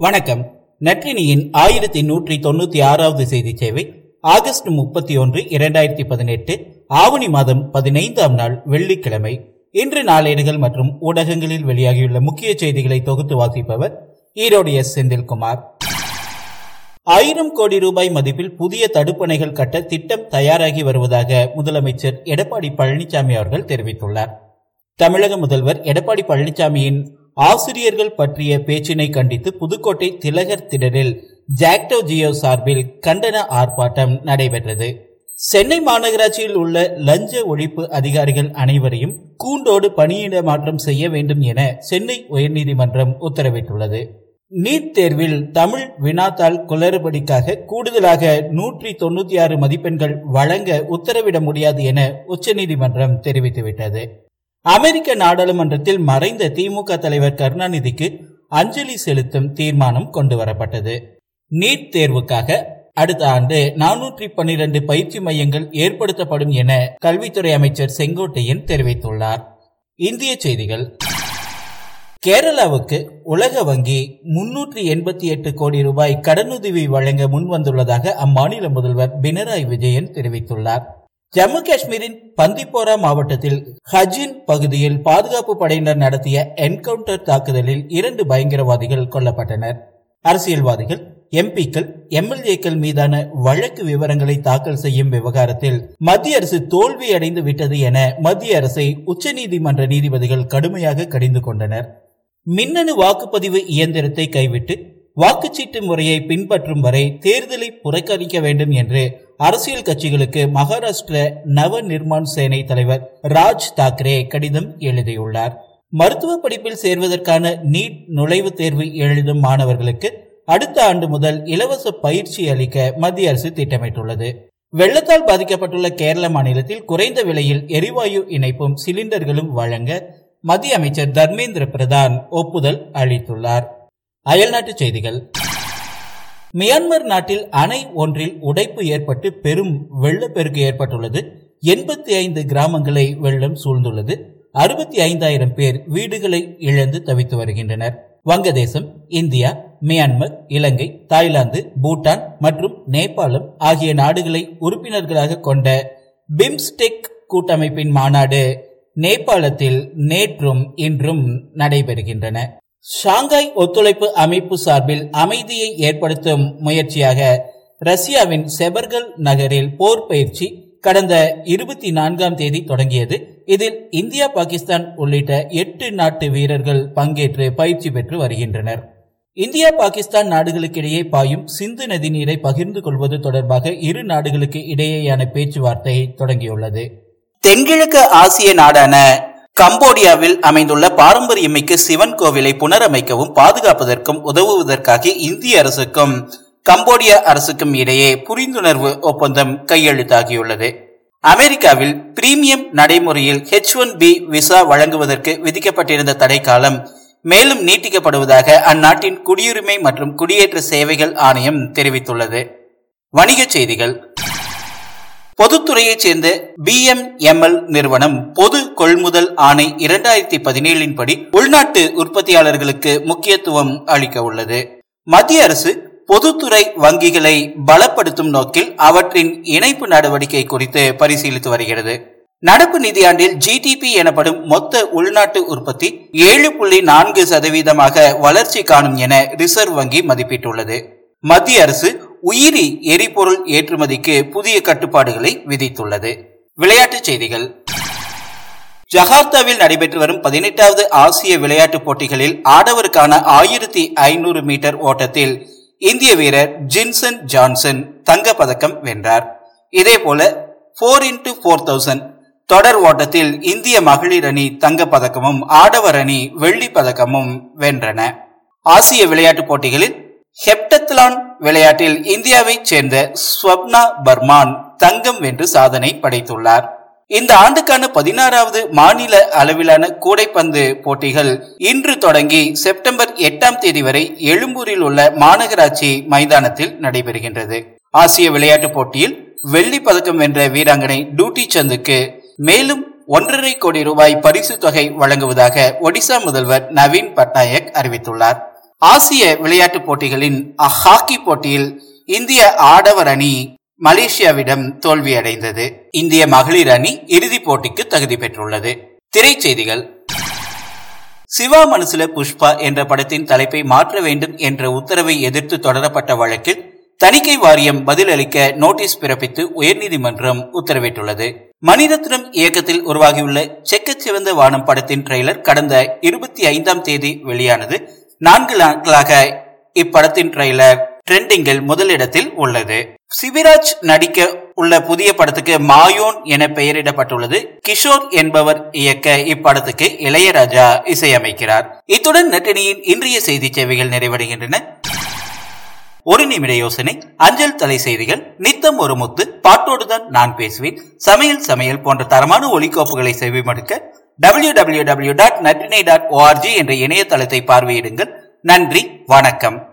வணக்கம். நற்றினியின் ஆயிரத்தி நூற்றி தொண்ணூத்தி ஆறாவது செய்தி சேவை ஆகஸ்ட் முப்பத்தி ஒன்று இரண்டாயிரத்தி பதினெட்டு ஆவணி மாதம் பதினைந்தாம் நாள் வெள்ளிக்கிழமை. இன்று நாளேடுகள் மற்றும் ஊடகங்களில் வெளியாகியுள்ள முக்கிய செய்திகளை தொகுத்து வாசிப்பவர் ஈரோடு எஸ். செந்தில்குமார். ஆயிரம் கோடி ரூபாய் மதிப்பில் புதிய தடுப்பணைகள் கட்ட திட்டம் தயாராகி வருவதாக முதலமைச்சர் எடப்பாடி பழனிசாமி அவர்கள் தெரிவித்துள்ளார். தமிழக முதல்வர் எடப்பாடி பழனிசாமியின் ஆசிரியர்கள் பற்றிய பேச்சினை கண்டித்து புதுக்கோட்டை திலகர் திடலில் ஜாக்டோ ஜியோ சார்பில் கண்டன ஆர்ப்பாட்டம் நடைபெற்றது. சென்னை மாநகராட்சியில் உள்ள லஞ்ச ஒழிப்பு அதிகாரிகள் அனைவரையும் கூண்டோடு பணியிட மாற்றம் செய்ய வேண்டும் என சென்னை உயர்நீதிமன்றம் உத்தரவிட்டுள்ளது. நீட் தேர்வில் தமிழ் வினாத்தாள் குளறுபடிக்காக கூடுதலாக நூற்றி தொன்னூத்தி ஆறு மதிப்பெண்கள் வழங்க உத்தரவிட முடியாது என உச்சநீதிமன்றம் தெரிவித்துவிட்டது. அமெரிக்க நாடாளுமன்றத்தில் மறைந்த திமுக தலைவர் கருணாநிதிக்கு அஞ்சலி செலுத்தும் தீர்மானம் கொண்டு வரப்பட்டது நீட் தேர்வுக்காக அடுத்த ஆண்டு நானூற்றி பன்னிரண்டு பயிற்சி மையங்கள் ஏற்படுத்தப்படும் என கல்வித்துறை அமைச்சர் செங்கோட்டையன் தெரிவித்துள்ளார். இந்திய செய்திகள். கேரளாவுக்கு உலக வங்கி முன்னூற்றி எண்பத்தி எட்டு கோடி ரூபாய் கடனுதவி வழங்க முன்வந்துள்ளதாக அம்மாநில முதல்வர் பினராயி விஜயன் தெரிவித்துள்ளார். ஜம்மு காஷ்மீரின் பந்திப்போரா மாவட்டத்தில் ஹஜின் பகுதியில் பாதுகாப்பு படையினர் நடத்திய என்கவுண்டர் தாக்குதலில் இரண்டு பயங்கரவாதிகள் கொல்லப்பட்டனர். அரசியல்வாதிகள் எம்பிக்கள் எம்எல்ஏக்கள் மீதான வழக்கு விவரங்களை தாக்கல் செய்யும் விவகாரத்தில் மத்திய அரசு தோல்வி அடைந்து விட்டது என மத்திய அரசை உச்சநீதிமன்ற நீதிபதிகள் கடுமையாக கடிந்து கொண்டனர். மின்னணு வாக்குப்பதிவு இயந்திரத்தை கைவிட்டு வாக்குச்சீட்டு முறையை பின்பற்றும் வரை தேர்தலை புறக்கணிக்க வேண்டும் என்று அரசியல் கட்சிகளுக்கு மகாராஷ்டிர நவ நிர்மாண் சேனை தலைவர் ராஜ் தாக்கரே கடிதம் எழுதியுள்ளார். மருத்துவ படிப்பில் சேர்வதற்கான நீட் நுழைவுத் தேர்வு எழுதும் மாணவர்களுக்கு அடுத்த ஆண்டு முதல் இலவச பயிற்சி அளிக்க மத்திய அரசு திட்டமிட்டுள்ளது. வெள்ளத்தால் பாதிக்கப்பட்டுள்ள கேரள மாநிலத்தில் குறைந்த விலையில் எரிவாயு இணைப்பும் சிலிண்டர்களும் வழங்க மத்திய அமைச்சர் தர்மேந்திர பிரதான் ஒப்புதல் அளித்துள்ளார். அயல்நாட்டு செய்திகள். மியான்மர் நாட்டில் அணை ஒன்றில் உடைப்பு ஏற்பட்டு பெரும் வெள்ளப்பெருக்கு ஏற்பட்டுள்ளது. எண்பத்தி ஐந்து கிராமங்களை வெள்ளம் சூழ்ந்துள்ளது. அறுபத்தி ஐந்தாயிரம் பேர் வீடுகளை இழந்து தவித்து வருகின்றனர். வங்கதேசம் இந்தியா மியான்மர் இலங்கை தாய்லாந்து பூட்டான் மற்றும் நேபாளம் ஆகிய நாடுகளை உறுப்பினர்களாக கொண்ட பிம்ஸ்டெக் கூட்டமைப்பின் மாநாடு நேபாளத்தில் நேற்றும் இன்றும் நடைபெறுகின்றன. ஷாங்காய் ஒத்துழைப்பு அமைப்பு சார்பில் அமைதியை ஏற்படுத்தும் முயற்சியாக ரஷ்யாவின் செபர்கல் நகரில் போர் பயிற்சி கடந்த இருபத்தி நான்காம் தேதி தொடங்கியது. இதில் இந்தியா பாகிஸ்தான் உள்ளிட்ட எட்டு நாட்டு வீரர்கள் பங்கேற்று பயிற்சி பெற்று வருகின்றனர். இந்தியா பாகிஸ்தான் நாடுகளுக்கிடையே பாயும் சிந்து நதி நீரை பகிர்ந்து கொள்வது தொடர்பாக இரு நாடுகளுக்கு இடையேயான பேச்சுவார்த்தை தொடங்கியுள்ளது. தென்கிழக்கு ஆசிய நாடான கம்போடியாவில் அமைந்துள்ள பாரம்பரியமிக்க சிவன் கோவிலை புனரமைக்கவும் பாதுகாப்பதற்கும் உதவுவதற்காக இந்திய அரசுக்கும் கம்போடியா அரசுக்கும் இடையே புரிந்துணர்வு ஒப்பந்தம் கையெழுத்தாகியுள்ளது. அமெரிக்காவில் பிரீமியம் நடைமுறையில் ஹெச் ஒன் பி விசா வழங்குவதற்கு விதிக்கப்பட்டிருந்த தடை காலம் மேலும் நீட்டிக்கப்படுவதாக அந்நாட்டின் குடியுரிமை மற்றும் குடியேற்ற சேவைகள் ஆணையம் தெரிவித்துள்ளது. வணிகச் செய்திகள் பொதுத்துறையைச் சேர்ந்த பி எம் நிறுவனம் பொது கொள்முதல் ஆணை இரண்டாயிரத்தி பதினேழின் படி உள்நாட்டு உற்பத்தியாளர்களுக்கு முக்கியத்துவம் அளிக்க உள்ளது. மத்திய அரசு பொதுத்துறை வங்கிகளை பலப்படுத்தும் நோக்கில் அவற்றின் இணைப்பு நடவடிக்கை குறித்து பரிசீலித்து வருகிறது. நடப்பு நிதியாண்டில் ஜிடிபி எனப்படும் மொத்த உள்நாட்டு உற்பத்தி ஏழு புள்ளி நான்கு சதவீதமாக வளர்ச்சி காணும் என ரிசர்வ் வங்கி மதிப்பிட்டுள்ளது. மத்திய அரசு உயிரி எரிபொருள் ஏற்றுமதிக்கு புதிய கட்டுப்பாடுகளை விதித்துள்ளது. விளையாட்டுச் செய்திகள். ஜகார்த்தாவில் நடைபெற்று வரும் பதினெட்டாவது ஆசிய விளையாட்டுப் போட்டிகளில் ஆடவருக்கான ஆயிரத்தி ஐநூறு மீட்டர் ஓட்டத்தில் இந்திய வீரர் ஜின்சன் ஜான்சன் தங்க பதக்கம் வென்றார். இதே போல போர் இன்டு போர் தௌசண்ட் தொடர் ஓட்டத்தில் இந்திய மகளிர் அணி தங்க பதக்கமும் ஆடவர் அணி வெள்ளி பதக்கமும் வென்றன. ஆசிய விளையாட்டுப் போட்டிகளில் ஹெப்டத்லான் விளையாட்டில் இந்தியாவைச் சேர்ந்த ஸ்வப்னா பர்மான் தங்கம் வென்று சாதனை படைத்துள்ளார். இந்த ஆண்டுக்கான பதினாறாவது மாநில அளவிலான கூடைப்பந்து போட்டிகள் இன்று தொடங்கி செப்டம்பர் எட்டாம் தேதி வரை எழும்பூரில் உள்ள மாநகராட்சி மைதானத்தில் நடைபெறுகின்றது. ஆசிய விளையாட்டுப் போட்டியில் வெள்ளி பதக்கம் வென்ற வீராங்கனை டூட்டி சந்துக்கு மேலும் ஒன்றரை கோடி ரூபாய் பரிசு தொகை வழங்குவதாக ஒடிசா முதல்வர் நவீன் பட்நாயக் அறிவித்துள்ளார். ஆசிய விளையாட்டுப் போட்டிகளின் ஹாக்கி போட்டியில் இந்திய ஆடவர் அணி மலேசியாவிடம் தோல்வியடைந்தது. இந்திய மகளிர் அணி இறுதிப் போட்டிக்கு தகுதி பெற்றுள்ளது. திரைச்செய்திகள். சிவா மனசுல புஷ்பா என்ற படத்தின் தலைப்பை மாற்ற வேண்டும் என்ற உத்தரவை எதிர்த்து தொடரப்பட்ட வழக்கில் தணிக்கை வாரியம் பதிலளிக்க நோட்டீஸ் பிறப்பித்து உயர்நீதிமன்றம் உத்தரவிட்டுள்ளது. மணிரத்னம் இயக்கத்தில் உருவாகியுள்ள செக்க சிவந்த வானம் படத்தின் ட்ரெய்லர் கடந்த இருபத்தி ஐந்தாம் தேதி வெளியானது. நான்கு நாட்களாக இப்படத்தின் ட்ரெய்லர் ட்ரெண்டிங்கில் முதலிடத்தில் உள்ளது. சிவிராஜ் நடிக்க உள்ள புதிய படத்துக்கு மாயோன் என பெயரிடப்பட்டுள்ளது. கிஷோர் என்பவர் இயக்க இப்படத்துக்கு இளையராஜா இசையமைக்கிறார். இத்துடன் நட்டினியின் இன்றைய செய்தி சேவைகள் நிறைவடைகின்றன. ஒரு நிமிட யோசனை அஞ்சல் தலை செய்திகள் நித்தம் ஒரு முத்து பாட்டோடுதான் நான் பேசுவேன். சமையல் சமையல் போன்ற தரமான ஒலிக்கோப்புகளை செவிமடுக்க டபிள்யூ டபிள்யூ டபிள்யூ டாட் நட்டினை டாட் ஓஆர்ஜி என்ற இணையதளத்தை பார்வையிடுங்கள். நன்றி வணக்கம்.